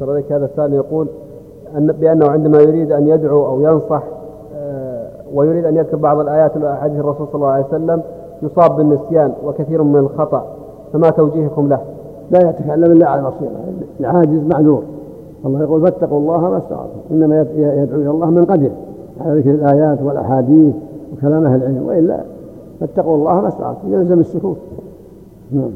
ترى هذا الثاني يقول أن بأنه عندما يريد أن يدعو أو ينصح آه، ويريد أن يذكر بعض الآيات والأحاديث الرسول صلى الله عليه وسلم يصاب بالنسيان وكثير من الخطأ فما توجيهكم له؟ لا يتكلم إلا على بصيرة العاجز معذور. الله يقول فاتقوا الله ما استطعتم. إنما يدعو إلى الله من قدر على ذكر الآيات والأحاديث وكلام أهل العلم وإلا فاتقوا الله ما استطعتم يلزم السكوت. نعم.